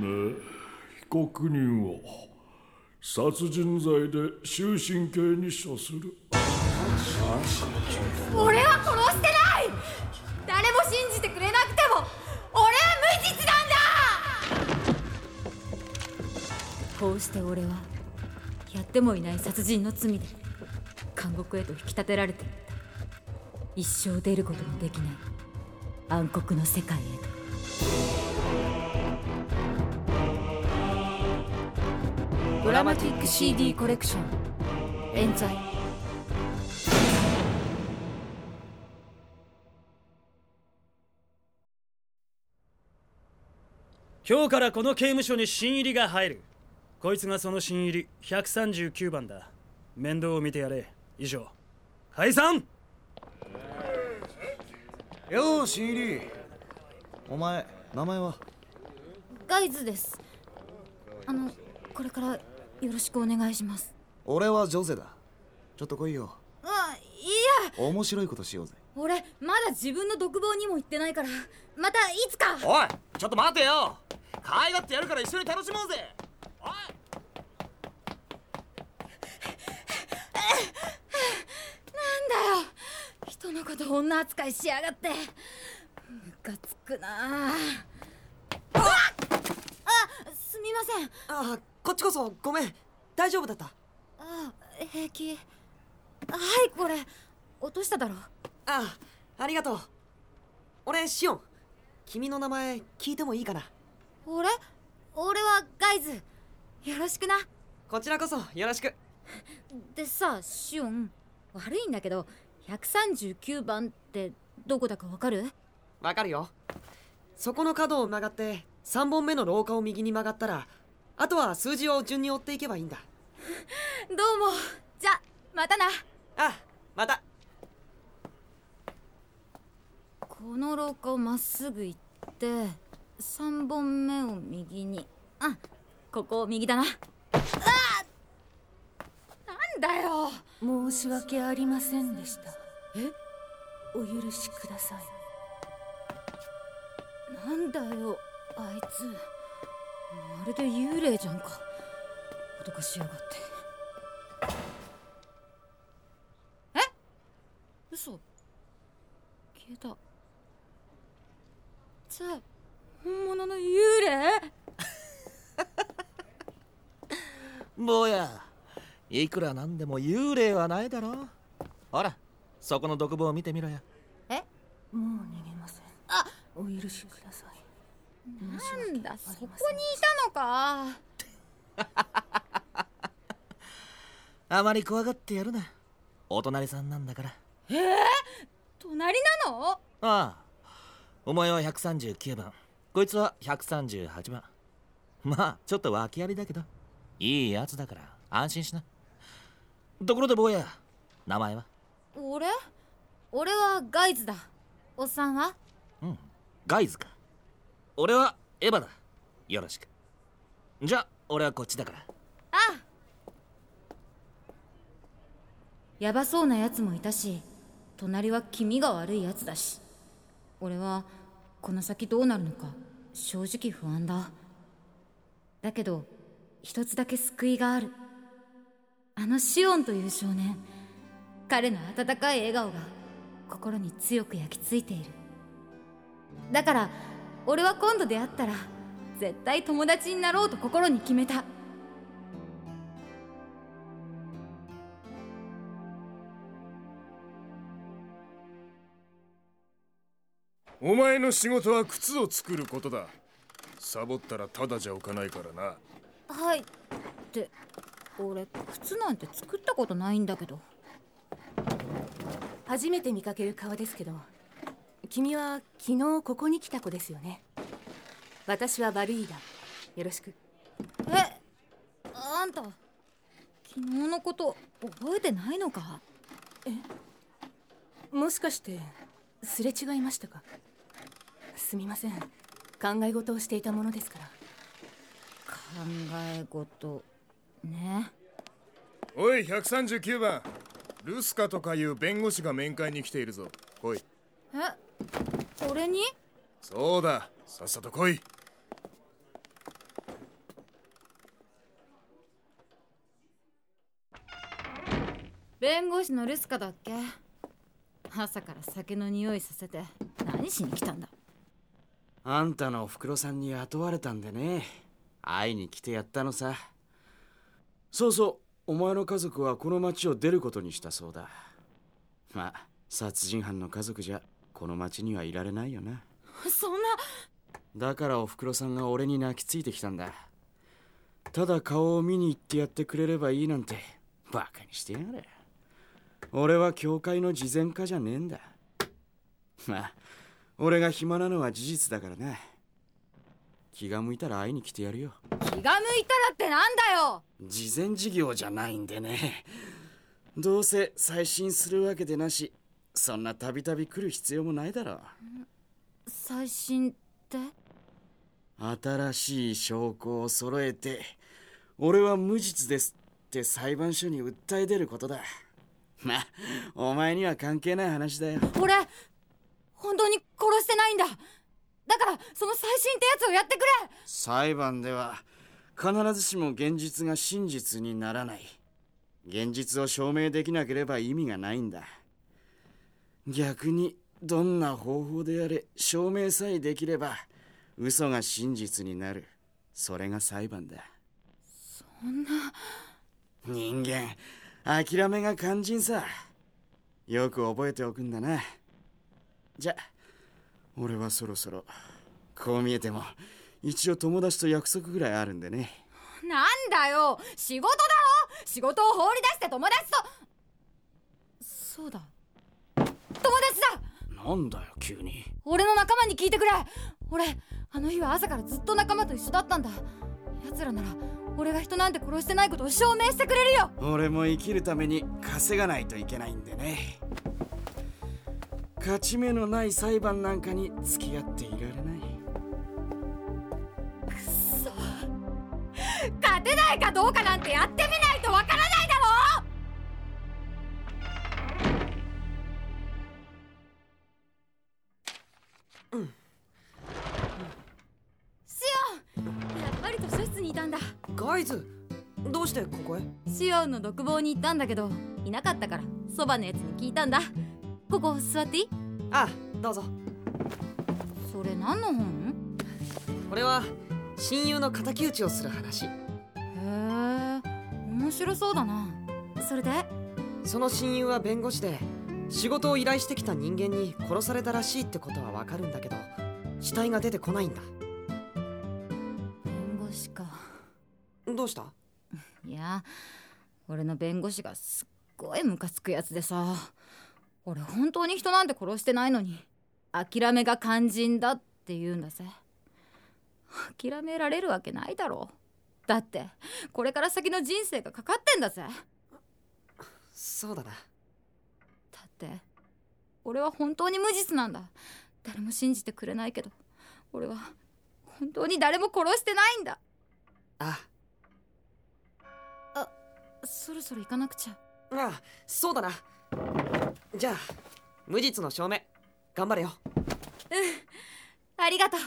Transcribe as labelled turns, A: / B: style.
A: ね被告人を殺人罪で終身刑に処する。
B: 俺は殺してない！誰も信じてくれなくても俺は無実なんだ！こうして俺はやってもいない殺人の罪で監獄へと引き立てられていった。一生出ることのできない暗黒の世界へと。ドラマティック CD コレクション。冤罪
C: 今日からこの刑務所に新入りが入る。こいつがその新入り139番だ。面倒を見てやれ。以上。解散。
D: よう新入り。お前名前は？
B: ガイズです。あのこれからよろしくお願いします。
D: 俺はジョゼだ。ちょっと来いよ。
B: あいや。
D: 面白いことしようぜ。
B: 俺まだ自分の独房にも行ってないから。またいつか。
D: おいちょっと待てよ。可愛がってやるから一緒に楽しもうぜ。おい。
B: なんだよ。人のこと女扱いしやがって。ムカつくな。ああすみません。
E: あこっちこそごめん。大丈夫だった？
B: あ平気。はいこれ。落としただろ。
E: あありがとう。俺シオン。君の名前聞いてもいいかな？
B: 俺？俺はガイズ。よろしくな。
E: こちらこそよろしく。
B: でさシオン。悪いんだけど139番ってどこだかわかる？
E: わかるよ。そこの角を曲がって3本目の廊下を右に曲がったらあとは数字を順に追っていけばいいんだ。
B: どうも。じゃまたな。
E: あまた。
B: この廊下をまっすぐ行って3本目を右に。あここを右だな。あなんだよ！
F: 申し訳ありませんでした。え？お許しください。
B: なんだよあいつまるで幽霊じゃんか。脅かしやがって。え？嘘。消えた。じゃあ本物の幽霊？
D: 坊や。いくらなんでも幽霊はないだろほらそこの独房を見てみろよ
F: もう逃げません。
B: あ
F: お許しください
B: なんだそこにいたのか。
D: あまり怖がってやるな。お隣さんなんだから。
B: 隣なの？
D: ああ。お前は139番。こいつは138番。まあちょっと訳ありだけど。いいやつだから安心しな。ところで坊や名前は？
B: 俺？俺はガイズだ。おっさんは？
D: うんガイズか俺はエヴァだ。よろしく。じゃあ俺はこっちだから。
B: あやばそうなやつもいたし隣は気味が悪いやつだし。俺はこの先どうなるのか正直不安だ。だけど一つだけ救いがある。あのシオンという少年彼の温かい笑顔が心に強く焼き付いている。だから俺は今度出会ったら絶対友達になろうと心に決めた。
A: お前の仕事は靴を作ることだ。サボったらただじゃおかないからな。
B: はい。って俺靴なんて作ったことないんだけど。
F: 初めて見かける顔ですけど君は昨日ここに来た子ですよね。私はバルイーダよろしく。
B: えあんた昨日のこと覚えてないのか？
F: もしかしてすれ違いましたか？すみません。考え事をしていたものですから。
B: 考え事ね。
A: おい139番。ルスカとかいう弁護士が面会に来ているぞ。来い。
B: え俺に？
A: そうだ。さっさと来い。
B: 弁護士のルスカだっけ？朝から酒の匂いさせて。何しに来たんだ？
G: あんたのおふくろさんに雇われたんでね。会いに来てやったのさ。そうそう。お前の家族はこの町を出ることにしたそうだ。まあ殺人犯の家族じゃ。この町にはいられないよな。
B: そんな。
G: だからおふくろさんが俺に泣きついてきたんだ。ただ顔を見に行ってやってくれればいいなんてバカにしてやがれ。俺は教会の慈善家じゃねえんだ。まあ俺が暇なのは事実だからな。気が向いたら会いに来てやるよ。
B: 気が向いたらってなんだよ。
G: 慈善事業じゃないんでね。どうせ再審するわけでなしそんなたびたび来る必要もないだろう。
B: 最新って？
G: 新しい証拠を揃えて俺は無実ですって裁判所に訴え出ることだ。まあお前には関係ない話だよ。
B: 俺本当に殺してないんだ。だからその最新ってやつをやってくれ。
G: 裁判では必ずしも現実が真実にならない。現実を証明できなければ意味がないんだ逆にどんな方法であれ証明さえできれば嘘が真実になる。それが裁判だ。
B: そんな。
G: 人間諦めが肝心さ。よく覚えておくんだな。じゃ俺はそろそろこう見えても一応友達と約束ぐらいあるんでね。
B: なんだよ。仕事だろ。仕事を放り出して友達と。そうだ友達だ。
G: なんだよ急に。
B: 俺の仲間に聞いてくれ。俺あの日は朝からずっと仲間と一緒だったんだ。奴らなら俺が人なんて殺してないことを証明してくれるよ。
G: 俺も生きるために稼がないといけないんでね。勝ち目のない裁判なんかに付き合っていられない。
B: 勝てないかどうかなんてやってみないシオンやっぱり図書室にいたんだ。
E: ガイズどうしてここへ？
B: シオンの独房に行ったんだけどいなかったからそばのやつに聞いたんだ。ここ座っていい？
E: あどうぞ。
B: それ何の本？
E: これは親友の敵討ちをする話。
B: へえ面白そうだな。それで？
E: その親友は弁護士で仕事を依頼してきた人間に殺されたらしいってことはわかるんだけど死体が出てこないんだ。
B: 弁護士か。
E: どうした？
B: いや俺の弁護士がすっごいムカつくやつでさ。俺本当に人なんて殺してないのに諦めが肝心だって言うんだぜ。諦められるわけないだろ。だってこれから先の人生がかかってんだぜ。
E: そうだな。
B: だって。俺は本当に無実なんだ。誰も信じてくれないけど。俺は本当に誰も殺してないんだ。
E: あ。
B: そろそろ行かなくちゃ。
E: ああそうだな。じゃあ無実の証明頑張れよ。
B: ありがとう